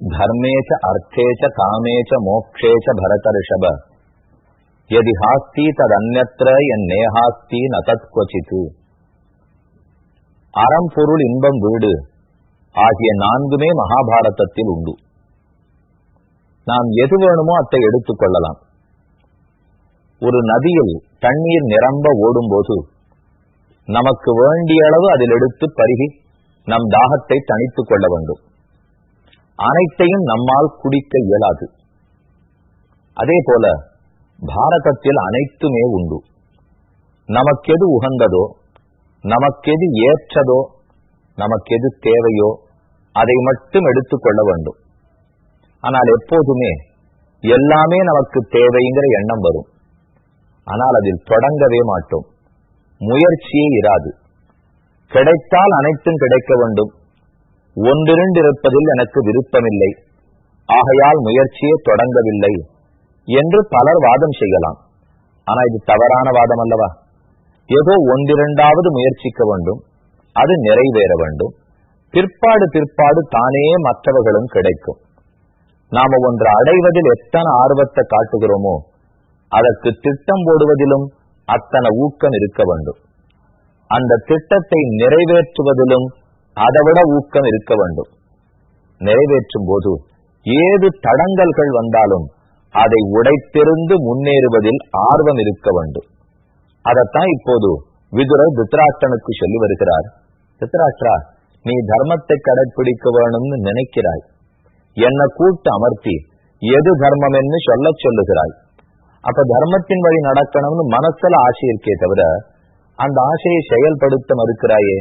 தர்மேச்ச அர்த்தேச்ச காமேச்ச மோக்ஷேச்ச பரத ரிஷப எதி ஹாஸ்தி ததன்யத்திர என் நேஹாஸ்தி ந கொச்சித்து அறம் பொருள் இன்பம் வீடு ஆகிய நான்குமே மகாபாரதத்தில் உண்டு. நாம் எது வேணுமோ அதை எடுத்துக் கொள்ளலாம். ஒரு நதியில் தண்ணீர் நிரம்ப ஓடும்போது நமக்கு வேண்டிய அளவு அதில் எடுத்து பருகி நம் தாகத்தை தணித்துக் கொள்ள வேண்டும். அனைத்தையும் நம்மால் குடிக்க இயலாது. அதே போல பாரதத்தில் அனைத்துமே உண்டு. நமக்கெது உகந்ததோ நமக்கெது ஏற்றதோ நமக்கெது தேவையோ அதை மட்டும் எடுத்துக்கொள்ள வேண்டும். ஆனால் எப்போதுமே எல்லாமே நமக்கு தேவைங்கிற எண்ணம் வரும். ஆனால் அதில் தொடங்கவே மாட்டோம். முயற்சியே இராது. கிடைத்தால் அனைத்தும் கிடைக்க வேண்டும். ஒன்றிரண்டிருப்பதில் எனக்கு விருப்பமில்லை. ஆகையால் முயற்சியே தொடங்கவில்லை என்று பலர் வாதம் செய்யலாம். ஆனா இது தவறான வாதம் அல்லவா? ஏதோ ஒன்றிரண்டாவது முயற்சிக்க வேண்டும். அது நிறைவேற வேண்டும். பிற்பாடு பிற்பாடு தானே மற்றவர்களும் கிடைக்கும். நாம ஒன்று அடைவதில் எத்தனை ஆர்வத்தை காட்டுகிறோமோ அதற்கு திட்டம் போடுவதிலும் அத்தனை ஊக்கம் இருக்க வேண்டும். அந்த திட்டத்தை நிறைவேற்றுவதிலும் அதைவிட ஊக்கம் இருக்க வேண்டும். நிறைவேற்றும் போது ஏது தடங்கல்கள் வந்தாலும் அதை உடைத்தெறிந்து முன்னேறுவதில் ஆர்வம் இருக்க வேண்டும். அதைத்தான் இப்போது விதுரர் திருத்தராஷ்டனுக்கு சொல்லி வருகிறார். திருத்தராஷ்டிரா நீ தர்மத்தை கடைபிடிக்க வேணும்னு நினைக்கிறாய். என்னை கூட்டு அமர்த்தி எது தர்மம் என்று சொல்ல சொல்லுகிறாய். அப்ப தர்மத்தின் வழி நடக்கணும்னு மனசுல ஆசை இருக்கே தவிர அந்த ஆசையை செயல்படுத்த மறுக்கிறாயே?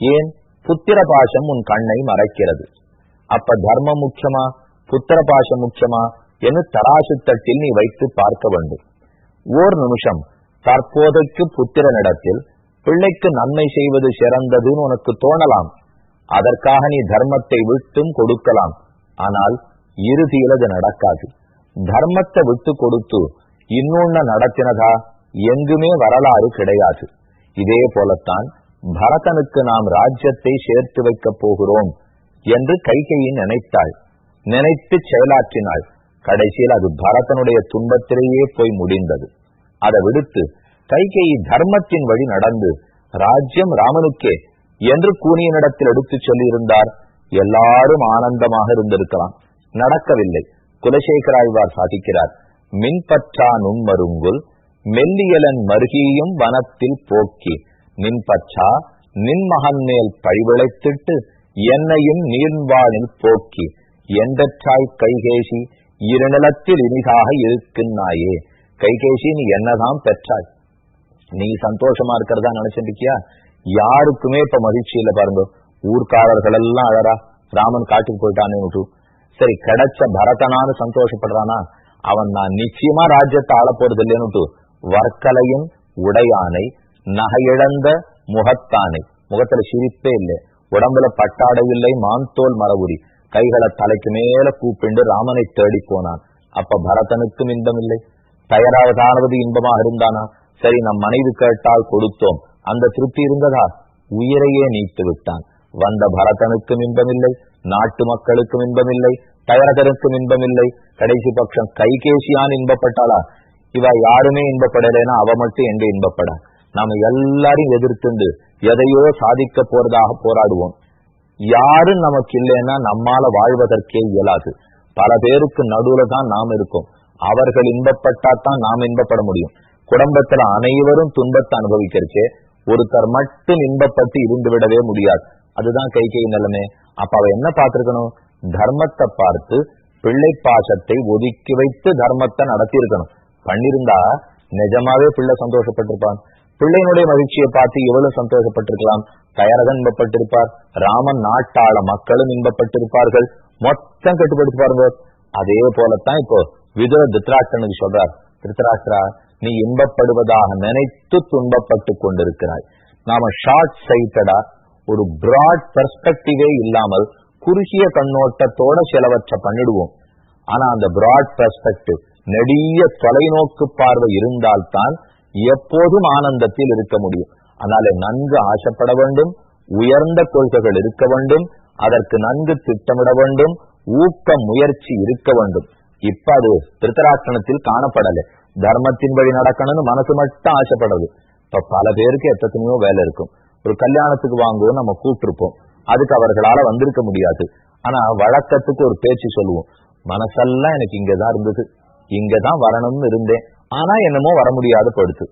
ஏன்? புத்திர பாசம் உன் கண்ணை மறைக்கிறது. அப்ப தர்மம் முக்கியமா? புத்திர பாசம் முக்கியமா? என்று தராசு தட்டில் நீ வைத்து பார்க்க வேண்டும். ஓர் நிமிஷம். தற்போதைக்கு புத்திரனிடத்தில் பிள்ளைக்கு நன்மை செய்வது சிறந்ததுன்னு உனக்கு தோணலாம். அதற்காக நீ தர்மத்தை விட்டும் கொடுக்கலாம். ஆனால் இறுதியில் அது நடக்காது. தர்மத்தை விட்டு கொடுத்து இன்னொன்னு நடத்தினதா எங்குமே வரலாறு கிடையாது. இதே போலத்தான் பரதனுக்கு நாம் ராஜ்யத்தை சேர்த்து வைக்கப் போகிறோம் என்று கைகையை நினைத்தாள். நினைத்து செயலாற்றினாள். கடைசியில் அது பரதனுடைய துன்பத்திலேயே போய் முடிந்தது. அதை விடுத்து கைகையை தர்மத்தின் வழி நடந்து ராஜ்யம் ராமனுக்கே என்று கூனியனிடத்தில் எடுத்து சொல்லியிருந்தார். எல்லாரும் ஆனந்தமாக இருந்திருக்கலாம். நடக்கவில்லை. குலசேகராழ்வார் சாதிக்கிறார். மின்பற்றா நுண்மருங்குல் மெல்லியலன் மருகியும் வனத்தில் போக்கி நின்பற்றா நின் மகன் மேல் பழிவிளைத்திட்டு என்னையும் நீர்வானில் போக்கி. எந்தற்றாய் கைகேசி? இருநிலத்தில் இனிதாக இருக்கின்றாயே கைகேசி நீ என்னதான் பெற்றாய்? நீ சந்தோஷமா இருக்கிறதா நினைச்சிருக்கியா? யாருக்குமே இப்ப மகிழ்ச்சி இல்ல பாருங்க. ஊர்க்காரர்கள் எல்லாம் அழறா. ராமன் காட்டுக்கு போயிட்டானே விட்டு சரி கிடைச்ச பரதனான்னு சந்தோஷப்படுறானா? அவன் நான் நிச்சயமா ராஜ்யத்தை ஆள போறது இல்லைன்னு வர்க்கலையும் உடையானை நகையிழந்த முகத்தானை. முகத்துல சிரிப்பே இல்லை. உடம்புல பட்டாடை இல்லை மான்தோல் மரபுரி. கைகளை தலைக்கு மேல கூப்பிண்டு ராமனை தேடி போனான். அப்ப பரதனுக்கும் இன்பம் இல்லை. தயாராவதானது இன்பமாக இருந்தானா? சரி நம் மனைவி கேட்டால் கொடுத்தோம். அந்த திருப்தி இருந்ததா? உயிரையே நீத்து விட்டான். வந்த பரதனுக்கும் இன்பமில்லை நாட்டு மக்களுக்கும் இன்பமில்லை தயரகருக்கும் இன்பமில்லை கடைசி பட்சம் கைகேசியான் இன்பப்பட்டாளா? இவ யாருமே இன்பப்படலைன்னா அவ மட்டும் எங்க இன்பப்பட. நாம எல்லாரையும் எதிர்த்துண்டு எதையோ சாதிக்க போறதாக போராடுவோம். யாரும் நமக்கு இல்லைன்னா நம்மால வாழ்வதற்கே இயலாது. பல பேருக்கு நடுவுல தான் நாம் இருக்கோம். அவர்கள் இன்பப்பட்டா தான் நாம் இன்பப்பட முடியும். குடும்பத்துல அனைவரும் துன்பத்தை அனுபவிக்கிறச்சே ஒருத்தர் மட்டும் இன்பப்பட்டு இருந்து விடவே முடியாது. அதுதான் கை கை நிலைமை. அப்ப அவ என்ன பார்த்திருக்கணும்? தர்மத்தை பார்த்து பிள்ளை பாசத்தை ஒதுக்கி வைத்து தர்மத்தை நடத்தி இருக்கணும் பண்ணிருந்தா நிஜமாவே பிள்ளை சந்தோஷப்பட்டிருப்பான். பிள்ளையினுடைய மகிழ்ச்சியை பார்த்து எவ்வளவு சந்தோஷப்பட்டிருக்கலாம். தயாரகன் இன்பப்பட்டிருப்பார். ராமன் நாட்டாள மக்களும் இன்பப்பட்டிருப்பார்கள். மொத்தம் கட்டுப்படுத்தி பாருங்க. அதே போலத்தான் இப்போ விதுர திருத்தராஷ்டனுக்கு சொல்றார். திருத்தராஷ்டிரா நீ இன்பப்படுவதாக நினைத்து துன்பப்பட்டு கொண்டிருக்கிறாய். நாம ஷார்ட் சைட்டடா ஒரு பிராட் பெர்ஸ்பெக்டிவே இல்லாமல் குறுகிய கண்ணோட்டத்தோட சிலவற்றை பண்ணிடுவோம். ஆனா அந்த பிராட் பெர்ஸ்பெக்டிவ் நெடிய தொலைநோக்கு பார்வை இருந்தால்தான் எப்போதும் ஆனந்தத்தில் இருக்க முடியும். அதனால நன்கு ஆசைப்பட வேண்டும் உயர்ந்த கொள்கைகள் இருக்க வேண்டும் அதற்கு நன்கு திட்டமிட வேண்டும் ஊக்க முயற்சி இருக்க வேண்டும். இப்ப அது திருத்தராட்சணத்தில் காணப்படலை. தர்மத்தின் வழி நடக்கணும்னு மனசு மட்டும் ஆசைப்படுறது இப்ப பல பேருக்கு எத்தனையோ வேலை இருக்கும். ஒரு கல்யாணத்துக்கு வாங்குவோம் நம்ம கூப்பிட்டுருப்போம். அதுக்கு அவர்களால வந்திருக்க முடியாது. ஆனா வழக்கத்துக்கு ஒரு பேச்சு சொல்லுவோம். மனசெல்லாம் எனக்கு இங்கதான் இருந்தது. இங்கதான் வரணும்னு இருந்தேன். ஆனா என்னமோ வர முடியாத படுத்து.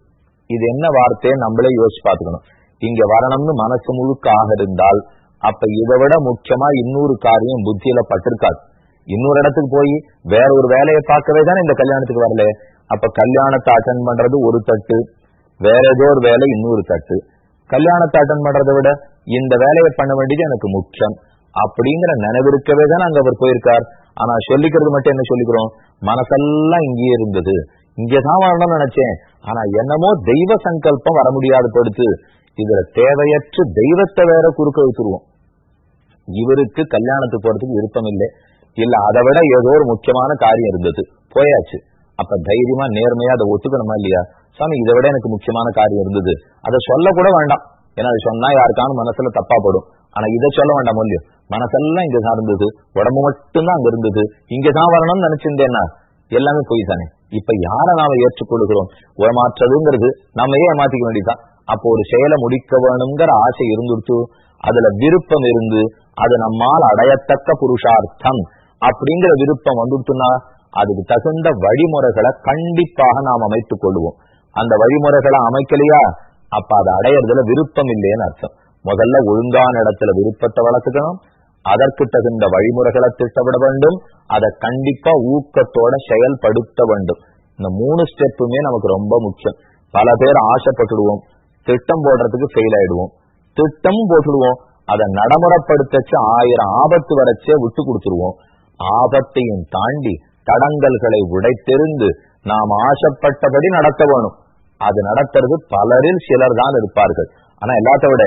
இது என்ன வார்த்தையை நம்மளே யோசிச்சு பாத்துக்கணும் இங்க வரணும்னு மனசு முழுக்க ஆக இருந்தால் அப்ப இதை விட முக்கியமா இன்னொரு காரியம் புத்தியில பட்டிருக்காது. இன்னொரு இடத்துக்கு போய் வேற ஒரு வேலையை பார்க்கவே தானே இந்த கல்யாணத்துக்கு வரல? அப்ப கல்யாணத்தை அட்டன் பண்றது ஒரு தட்டு வேற ஏதோ ஒரு வேலை இன்னொரு தட்டு. கல்யாணத்தை அட்டன் பண்றதை விட இந்த வேலையை பண்ண வேண்டியது எனக்கு முக்கியம். அப்படிங்கிற நினைவிருக்கவே தானே அங்க அவர் போயிருக்கார். ஆனா சொல்லிக்கிறது மட்டும் என்ன சொல்லிக்கிறோம்? மனசெல்லாம் இங்கேயே இருந்தது. இங்கதான் வரணும்னு நினைச்சேன். ஆனா என்னமோ தெய்வ சங்கல்பம் வர முடியாது படுத்து இதுல தேவையற்ற தெய்வத்தை வேற குறுக்க வைத்துருவோம். இவருக்கு கல்யாணத்துக்கு போறதுக்கு விருப்பம் இல்லை இல்ல அதை விட ஏதோ ஒரு முக்கியமான காரியம் இருந்தது. போயாச்சு. அப்ப தைரியமா நேர்மையா அதை ஒத்துக்கணுமா இல்லையா? சாமி இதை விட எனக்கு முக்கியமான காரியம் இருந்தது. அதை சொல்ல கூட வேண்டாம். ஏன்னா அது சொன்னா யாருக்கான மனசுல தப்பா படும். ஆனா இதை சொல்ல வேண்டாம் இல்லையோ? மனசெல்லாம் இங்க இருந்தது. உடம்பு மட்டும்தான் அங்க இருந்தது. இங்கதான் வரணும்னு நினைச்சிருந்தேன்னா எல்லாமே போய் தானே? இப்ப யாரை நாம ஏற்றுக்கொள்கிறோம்? ஏமாற்றுறதுங்கிறது நம்ம ஏமாத்திக்க வேண்டியதுதான். அப்போ ஒரு செயலை முடிக்க வேணுங்கிற ஆசை இருந்துட்டு அதுல விருப்பம் இருந்து அது நம்மால் அடையத்தக்க புருஷார்த்தம் அப்படிங்கிற விருப்பம் வந்துட்டுனா அதுக்கு தகுந்த வழிமுறைகளை கண்டிப்பாக நாம் அமைத்துக் கொள்வோம். அந்த வழிமுறைகளை அமைக்கலையா? அப்ப அதை அடையறதுல விருப்பம் இல்லைன்னு அர்த்தம். முதல்ல ஒழுங்கான இடத்துல விருப்பத்தை வளர்த்துக்கணும். அதற்கு தகுந்த வழிமுறைகளை திட்டமிட வேண்டும். அதை கண்டிப்பா ஊக்கத்தோட செயல்படுத்த வேண்டும். இந்த மூணு ஸ்டெப்புமே நமக்கு ரொம்ப முக்கியம். பல பேர் ஆசைப்பட்டுடுவோம். திட்டம் போடுறதுக்கு ஃபெயில் ஆயிடுவோம். திட்டம் போட்டுடுவோம். அதை நடைமுறைப்படுத்தச்சு ஆயிரம் ஆபத்து வரைச்சே விட்டு கொடுத்துருவோம் ஆபத்தையும் தாண்டி தடங்கல்களை உடைத்தெறிந்து நாம் ஆசைப்பட்டபடி நடத்த வேணும். அது நடத்துறது பலரில் சிலர் தான் இருப்பார்கள். ஆனா எல்லாத்த விட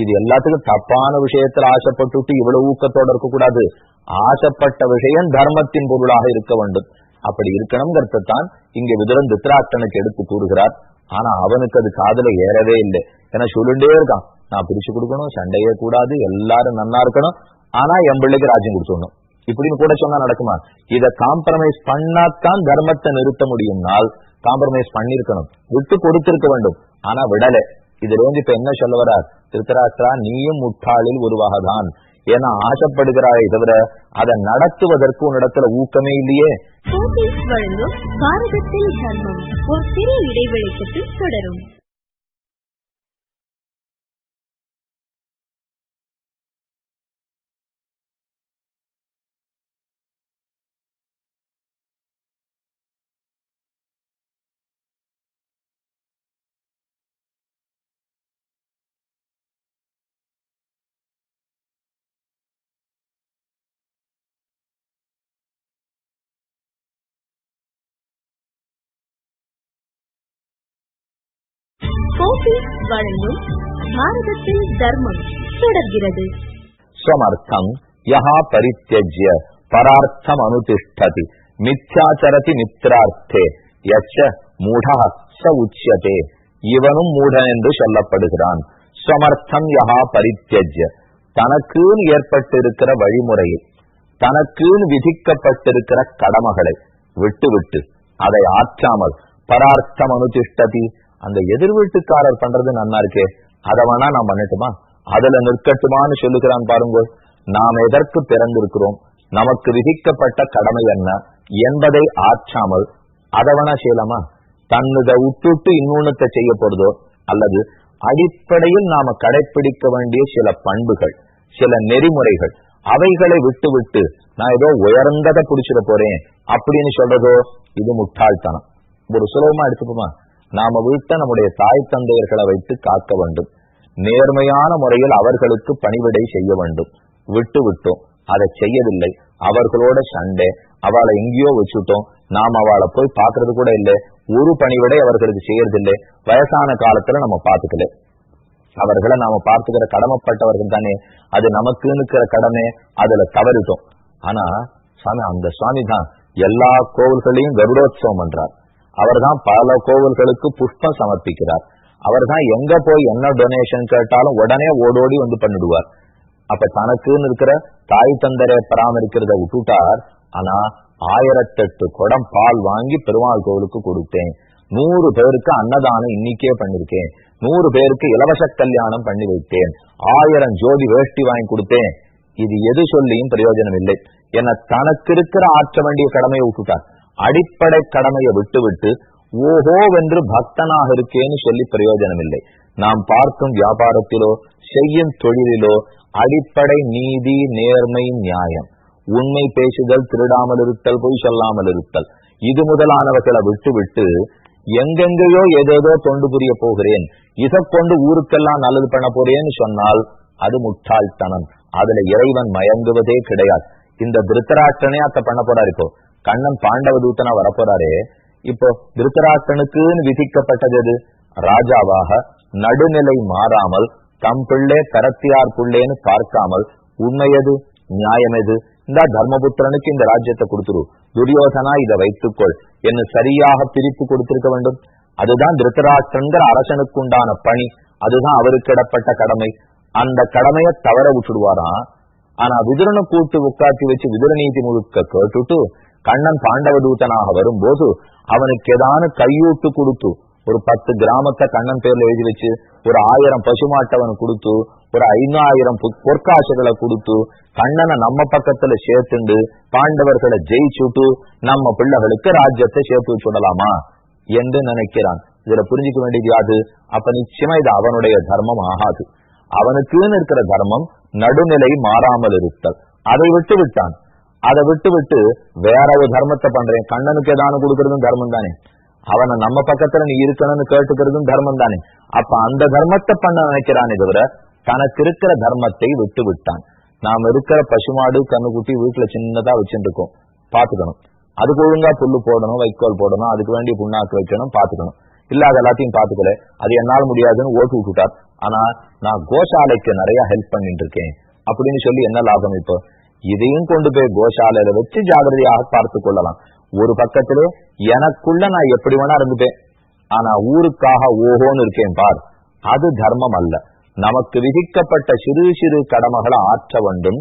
இது எல்லாத்துக்கும் தப்பான விஷயத்துல ஆசைப்பட்டுட்டு இவ்வளவு ஊக்கத்தோட இருக்கக்கூடாது. ஆசைப்பட்ட விஷயம் தர்மத்தின் பொருளாக இருக்க வேண்டும். அப்படி இருக்கணுங்கிறதான் இங்க விதுரன் தித்ராட்டனுக்கு எடுத்து கூறுகிறார். ஆனா அவனுக்கு அது காதல ஏறவே இல்லை. ஏன்னா சொல்லுண்டே இருக்கான். நான் பிரிச்சு கொடுக்கணும் சண்டையே கூடாது எல்லாரும் நன்னா இருக்கணும். ஆனா என் பிள்ளைக்கு ராஜ்யம் கொடுத்துடணும். இப்படின்னு கூட சொன்னா நடக்குமா? இத காம்ப்ரமைஸ் பண்ணாதான் தர்மத்தை நிறுத்த முடியும்னால் காம்ப்ரமைஸ் பண்ணிருக்கணும் விட்டு கொடுத்திருக்க வேண்டும். ஆனா விடலை. இதுல வந்து இப்ப என்ன சொல்ல வர திருத்தராஷ்டிரா நீயும் முட்டாளில் உருவாகதான். ஏன்னா ஆசைப்படுகிறாயே தவிர அதை நடத்துவதற்கு உன்னிடத்துல ஊக்கமே இல்லையே. வழங்கும் பாரதத்தில் தர்மம். ஒரு இடைவெளிக்கு தொடரும். கோபி வழங்கும் பாரதத்தில் தர்மம் தொடர்கிறது. ஸ்வமர்த்தம் யஹா பரித்தஜ்ய பரார்த்தம் அனுதிஷ்டதி மித்யாச்சரதி மித்ரார்த்தே யச்ச மூடா ச உச்சியதே இவனும் மூடன் என்று சொல்லப்படுகிறான் ஸ்வமர்த்தம் யஹா பரித்தஜ்ய தனக்குன்னு ஏற்பட்டிருக்கிற வழிமுறையை தனக்குன்னு விதிக்கப்பட்டிருக்கிற கடமைகளை விட்டு விட்டு அதை ஆற்றாமல் பரார்த்தம் அனுதிஷ்டதி அந்த எதிர் வீட்டுக்காரர் பண்றது நன்னா இருக்கே. அதை வேணா நான் பண்ணட்டுமா? அதுல நிற்கட்டுமான்னு சொல்லுகிறான் பாருங்க நாம் எதற்கு பிறந்திருக்கிறோம்? நமக்கு விதிக்கப்பட்ட கடமை என்ன? என்பதை ஆற்றாமல் அதை வேணா செய்யலாமா? தன்னுத விட்டுட்டு இன்னொன்னத்தை செய்ய போறதோ அல்லது அடிப்படையில் நாம கடைபிடிக்க வேண்டிய சில பண்புகள் சில நெறிமுறைகள் அவைகளை விட்டு விட்டு நான் ஏதோ உயர்ந்ததை புடிச்சிட போறேன் அப்படின்னு சொல்றதோ? இது முட்டாள்தனம். ஒரு சுலபமா எடுத்துப்போமா நாம வீட்டை நம்முடைய தாய் தந்தையர்களை வைத்து காக்க வேண்டும். நேர்மையான முறையில் அவர்களுக்கு பணிவிடை செய்ய வேண்டும். விட்டு விட்டோம். அதை செய்யவில்லை. அவர்களோட சண்டை. அவளை எங்கேயோ வச்சுட்டோம். நாம் அவளை போய் பாக்குறது கூட இல்லை. ஒரு பணிவிடை அவர்களுக்கு செய்யறதில்லை. வயசான காலத்துல நம்ம பாத்துக்கல அவர்களை நாம பார்த்துக்கிற கடமைப்பட்டவர்கள் தானே. அது நமக்குன்னு இருக்கிற கடமை. அதுல தவறிட்டோம். ஆனா சாமி அந்த சுவாமி தான் எல்லா கோவில்களையும் கருடோத்சவம் பண்றார். அவர் தான் பல கோவில்களுக்கு புஷ்பம் சமர்ப்பிக்கிறார். அவர் தான் எங்க போய் என்ன டொனேஷன் கேட்டாலும் உடனே ஓடோடி வந்து பண்ணிடுவார். அப்ப தனக்குன்னு இருக்கிற தாய் தந்தரை பராமரிக்கிறத விட்டுட்டார். ஆனா ஆயிரத்தெட்டு குடம் பால் வாங்கி பெருமாள் கோவிலுக்கு கொடுத்தேன். நூறு பேருக்கு அன்னதானம் இன்னைக்கே பண்ணிருக்கேன். நூறு பேருக்கு இலவச கல்யாணம் பண்ணி வைத்தேன். ஆயிரம் ஜோதி வேஷ்டி வாங்கி கொடுத்தேன். இது எது சொல்லியும் பிரயோஜனம் இல்லை என தனக்கு இருக்கிற ஆற்ற வேண்டிய கடமையை விட்டுட்டார். அடிப்படை கடமையை விட்டுவிட்டு ஓஹோ வென்று பக்தனாக இருக்கேன்னு சொல்லி பிரயோஜனம் இல்லை நாம் பார்க்கும் வியாபாரத்திலோ செய்யும் தொழிலிலோ அடிப்படை நீதி நேர்மை நியாயம். உண்மை பேசுதல் திருடாமல் இருத்தல் பொய் சொல்லாமல் இருத்தல். இது முதலானவர்களை விட்டு விட்டு எங்கெங்கேயோ ஏதேதோ தொண்டு புரிய போகிறேன். இதை கொண்டு ஊருக்கெல்லாம் நல்லது பண்ண போறேன்னு சொன்னால் அது முட்டாள்தனம். அதுல இறைவன் மயங்குவதே கிடையாது. இந்த திருத்தராஷ்டனே அத்த பண்ண போறாரு இப்போ. கண்ணன் பாண்டவ தூத்தனா வரப்போறாரே. இப்போ திருத்தராட்டனுக்குன்னு விதிக்கப்பட்டது எது? ராஜாவாக நடுநிலை மாறாமல் தம் பிள்ளை கரத்தியார் பிள்ளைன்னு பார்க்காமல் உண்மையது நியாயம் எது? இந்த தர்மபுத்திரனுக்கு இந்த ராஜ்யத்தை கொடுத்துரு. துரியோதனா இதை வைத்துக்கொள். என்ன சரியாக பிரித்து கொடுத்திருக்க வேண்டும். அதுதான் திருத்தராஷ்டிரங்கிற அரசனுக்குண்டான பணி. அதுதான் அவருக்கு இடப்பட்ட கடமை. அந்த கடமையை தவற விட்டுடுவாராம். ஆனா விதுரனை கூட்டு உட்காட்டி வச்சு விதுர நீதி முழுக்க கேட்டுட்டு கண்ணன் பாண்டவ தூதனாக வரும்போது அவனுக்கு ஏதான கையூட்டு கொடுத்து ஒரு பத்து கிராமத்தை கண்ணன் பேர்ல எழுதி வச்சு ஒரு ஆயிரம் பசுமாட்டவன் கொடுத்து ஒரு ஐநாயிரம் பொற்காசுகளை கொடுத்து கண்ணனை நம்ம பக்கத்துல சேர்த்துண்டு பாண்டவர்களை ஜெயிச்சுட்டு நம்ம பிள்ளைகளுக்கு ராஜ்யத்தை சேர்த்து வச்சுடலாமா என்று நினைக்கிறான். இதுல புரிஞ்சுக்க வேண்டியது யாது? அப்ப நிச்சயமா இது அவனுடைய தர்மம் ஆகாது. அவனுக்குன்னு இருக்கிற தர்மம் நடுநிலை மாறாமல் இருத்தல். அதை விட்டு விட்டான் அதை விட்டு விட்டு வேற ஒரு தர்மத்தை பண்றேன். கண்ணனுக்கு ஏதானு கொடுக்கறதும் தர்மம் தானே. அவனை நம்ம பக்கத்துல நீ இருக்கணும்னு கேட்டுக்கிறதும் தர்மம் தானே. அப்ப அந்த தர்மத்தை பண்ண நினைக்கிறானே தவிர தனக்கு இருக்கிற தர்மத்தை விட்டு விட்டான் நாம இருக்கிற பசுமாடு கண்ணுக்குட்டி வீட்டுல சின்னதா வச்சுட்டு இருக்கோம் பாத்துக்கணும் அதுக்கு ஒழுங்கா புல்லு போடணும் வைக்கோல் போடணும் அதுக்கு வேண்டிய புண்ணாக்கு வைக்கணும் பாத்துக்கணும் இல்லாத அது எல்லாத்தையும் பாத்துக்கல அது என்னால் முடியாதுன்னு ஓட்டு விட்டுட்டார். ஆனா நான் கோசாலைக்கு நிறைய ஹெல்ப் பண்ணிட்டு இருக்கேன் அப்படின்னு சொல்லி என்ன லாபம் இப்போ? இதையும் கொண்டு போய் கோசாலையில வச்சு ஜாகிரதையாக பார்த்து கொள்ளலாம். ஒரு பக்கத்துல எனக்குள்ள நான் எப்படி வேணா இருந்துட்டேன் ஆனா ஊருக்காக ஓஹோன்னு இருக்கேன் பார். அது தர்மம் அல்ல. நமக்கு விதிக்கப்பட்ட சிறு சிறு கடமைகளை ஆற்ற வேண்டும்.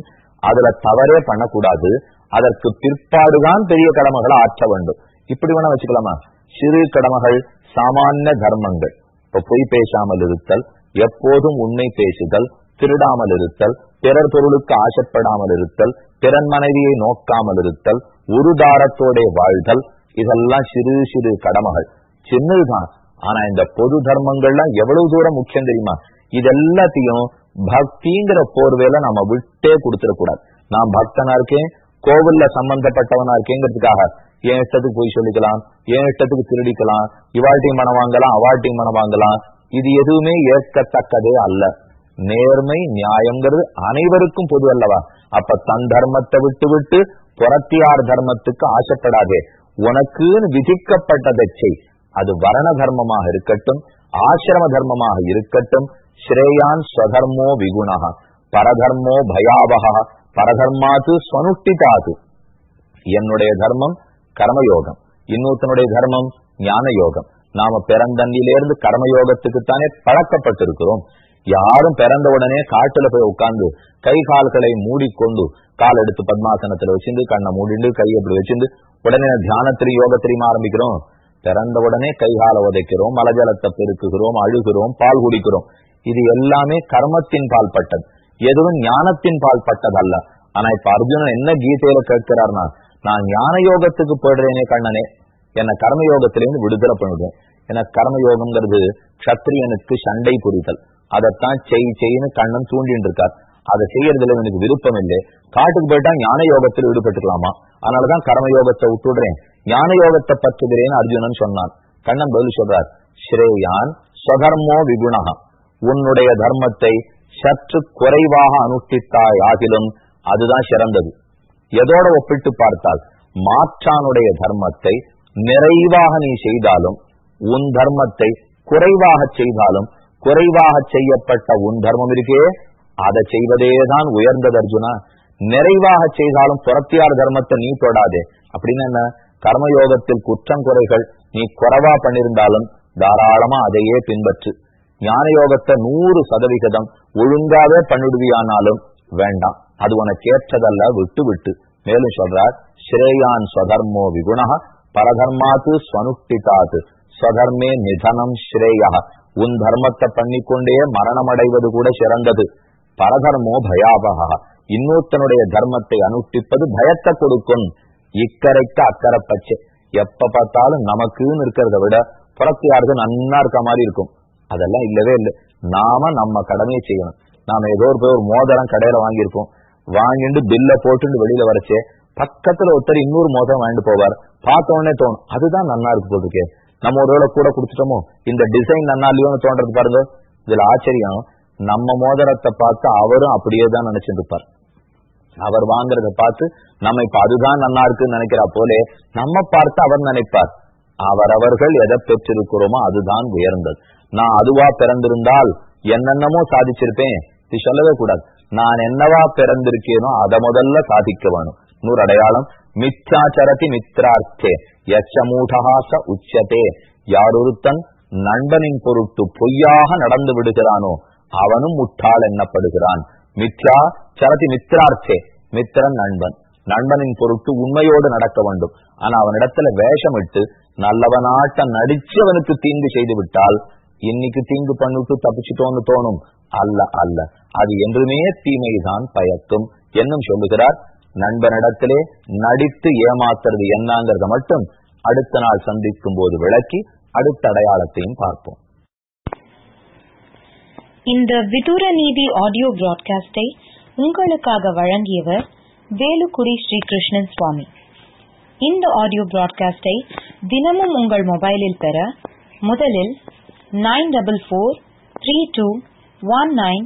அதுல தவறே பண்ணக்கூடாது. அதற்கு பிற்பாடுதான் பெரிய கடமைகளை ஆற்ற வேண்டும். இப்படி வேணா வச்சுக்கலாமா? சிறு கடமைகள் சாமானிய தர்மங்கள். இப்ப பொய் பேசாமல் இருத்தல் எப்போதும் உண்மை பேசுதல் திருடாமல் இருத்தல் பிறர் பொருளுக்கு ஆசைப்படாமல் இருத்தல் பிறன் மனைவியை நோக்காமல் இருத்தல் உருதாரத்தோட வாழ்தல் இதெல்லாம் சிறு சிறு கடமைகள். சின்னதுதான். ஆனா இந்த பொது தர்மங்கள்லாம் எவ்வளவு தூரம் முக்கியம் தெரியுமா? இது எல்லாத்தையும் பக்திங்கிற போர்வையில நம்ம விட்டே கொடுத்துடக்கூடாது. நான் பக்தனா இருக்கேன் கோவில்ல சம்பந்தப்பட்டவனா இருக்கேங்கிறதுக்காக. என் இஷ்டத்துக்கு போய் சொல்லிக்கலாம்? என் இஷ்டத்துக்கு திருடிக்கலாம்? இவாழ்ட்டையும் மனம் வாங்கலாம் அவாழ்ட்டையும் மனம் வாங்கலாம் இது எதுவுமே ஏற்கத்தக்கதே அல்ல. நேர்மை நியாயங்கிறது அனைவருக்கும் பொது அல்லவா? அப்ப தன் தர்மத்தை விட்டு விட்டு புறத்தியார் தர்மத்துக்கு ஆசைப்படாதே. உனக்குன்னு விதிக்கப்பட்டதை செய். அது வரண தர்மமாக இருக்கட்டும் ஆசிரம தர்மமாக இருக்கட்டும். ஸ்ரேயான் ஸ்வதர்மோ விகுணா. பரதர்மோ பயாவகா. பரதர்மாத்து ஸ்வனுஷ்டிதாது. என்னுடைய தர்மம் கர்மயோகம். இன்னொருத்தனுடைய தர்மம் ஞான யோகம் நாம பிறந்தன்னிலிருந்து கர்மயோகத்துக்குத்தானே பழக்கப்பட்டிருக்கிறோம். யாரும் பிறந்த உடனே காட்டுல போய் உட்கார்ந்து கை கால்களை மூடிக்கொண்டு கால் எடுத்து பத்மாசனத்துல வச்சிருந்து கண்ணை மூடிண்டு கை அப்படி வச்சிருந்து உடனே தியானத்திலையும் யோகத்திலையும் ஆரம்பிக்கிறோம். பிறந்த உடனே கைகால உதைக்கிறோம் மலஜலத்தை பெருக்குகிறோம் அழுகிறோம் பால் குடிக்கிறோம். இது எல்லாமே கர்மத்தின் பால் பட்டது. எதுவும் ஞானத்தின் பால் பட்டதல்ல. ஆனா இப்ப அர்ஜுனன் என்ன கீதையில கேட்கிறார்னா நான் ஞான யோகத்துக்கு போயிடுறேனே கண்ணனே என்ன கர்மயோகத்திலிருந்து விடுதலை பண்ணுவேன் ஏன்னா கர்மயோகம்ங்கிறது கத்திரியனுக்கு சண்டை புரிதல். அதைத்தான் செய் செய்ன்னு கண்ணன் தூண்டின்னு இருக்கார். அதை செய்யறதுல எனக்கு விருப்பம் இல்லை. காட்டுக்கு போயிட்டா ஞான யோகத்தில் ஈடுபட்டுக்கலாமா? அதனாலதான் கர்மயோகத்தை விட்டுடுறேன். ஞான யோகத்தை பற்றுகிறேன்னு அர்ஜுனன் சொன்னான். கண்ணன் பதில் சொல்றார் ஸ்ரேயான் ஸ்வகர்மோ விகுணா உன்னுடைய தர்மத்தை சற்று குறைவாக அனுஷ்டித்தாய் ஆகிலும் அதுதான் சிறந்தது. எதோட ஒப்பிட்டு பார்த்தால் மாற்றானுடைய தர்மத்தை நிறைவாக நீ செய்தாலும் உன் தர்மத்தை குறைவாக செய்தாலும் குறைவாக செய்யப்பட்ட உன் தர்மம் இருக்கே அதை செய்வதேதான் உயர்ந்தது அர்ஜுனா. நிறைவாக செய்தாலும் புறத்தியார் தர்மத்தை நீ தொடாதே. அப்படின்னு என்ன? கர்மயோகத்தில் குற்றம் குறைகள் நீ குறைவா பண்ணிருந்தாலும் தாராளமா அதையே பின்பற்று. ஞான யோகத்தை நூறு சதவிகிதம் ஒழுங்காவே பண்ணிடுவியானாலும் வேண்டாம். அது உனக்கு ஏற்றதல்ல விட்டு விட்டு மேலும் சொல்றார் ஸ்ரேயான் ஸ்வதர்மோ விகுணா பரதர்மாத்து ஸ்வனுஷ்டிதாத்து ஸ்வதர்மே நிதனம் ஸ்ரேயா உன் தர்மத்தை பண்ணிக்கொண்டே மரணம் அடைவது கூட சிறந்தது. பரதர்மோ பயாபகா இன்னொருத்தனுடைய தர்மத்தை அனுஷ்டிப்பது பயத்தை கொடுக்கும். இக்கரைக்கு அக்கறை பச்சை. எப்ப பார்த்தாலும் நமக்குன்னு இருக்கிறத விட புறத்து யாருக்கு நன்னா இருக்க மாதிரி இருக்கும். அதெல்லாம் இல்லவே இல்லை. நாம நம்ம கடமையை செய்யணும். நாம ஏதோ ஒரு போய் ஒரு மோதிரம் கடையில வாங்கியிருப்போம் வாங்கிட்டு பில்ல போட்டு வெளியில வரச்சே பக்கத்துல ஒருத்தர் இன்னொரு மோதிரம் வாங்கிட்டு போவார். பார்த்த உடனே தோணும் அதுதான் நல்லா இருக்கு போட்டுக்கே நம்ம ஒரு வேளை கூட குடுத்துட்டோமோ? இந்த டிசைன் நல்லா இல்லையோன்னு தோன்றது பாருங்க. இதுல ஆச்சரியம் நம்ம மோதிரத்தை பார்த்து அவரும் அப்படியே தான் நினைச்சிட்டு இருப்பார் அவர் வாங்குறத பார்த்து நம்ம இப்ப அதுதான் நல்லா இருக்குன்னு நினைக்கிறா போலே நம்ம பார்த்து அவர் நினைப்பார். அவரவர்கள் எதை பெற்றிருக்கிறோமோ அதுதான் உயர்ந்தது. நான் அதுவா பிறந்திருந்தால் என்னென்னமோ சாதிச்சிருப்பேன். இது சொல்லவே கூடாது. நான் என்னவா பிறந்திருக்கேனோ அதை முதல்ல சாதிக்க வேணும் நூறு அடையாளம் மிச்சாச்சரதி மித்ரார்த்தே எச்சமூடகாச உச்சதே. யாரொருத்தன் நண்பனின் பொருட்டு பொய்யாக நடந்து விடுகிறானோ அவனும் முட்டாள் எண்ணப்படுகிறான் மித்யா சரதி மித்ரார்த்தே. மித்திரன் நண்பன். நண்பனின் பொருட்டு உண்மையோடு நடக்க வேண்டும். ஆனா அவனிடத்துல வேஷமிட்டு நல்லவனாட்ட நடிச்சு அவனுக்கு தீங்கு செய்து விட்டால் இன்னைக்கு தீங்கு பண்ணிட்டு தப்பிச்சுட்டோன்னு தோணும். அல்ல அல்ல. அது என்றுமே தீமைதான் பயக்கும். என்னும் சொல்லுகிறார் நண்பனிடத்திலே நடித்து ஏமாத்துறது என்னங்கிறத மட்டும் அடுத்த நாள் சந்திக்கும் போது விளக்கி அடுத்த அடையாளத்தையும் பார்ப்போம். இந்த விதுர நீதி ஆடியோ பிராட்காஸ்டை உங்களுக்காக வழங்கியவர் வேலுக்குடி ஸ்ரீகிருஷ்ணன் சுவாமி. இந்த ஆடியோ பிராட்காஸ்டை தினமும் உங்கள் மொபைலில் பெற முதலில் nine double four three two one nine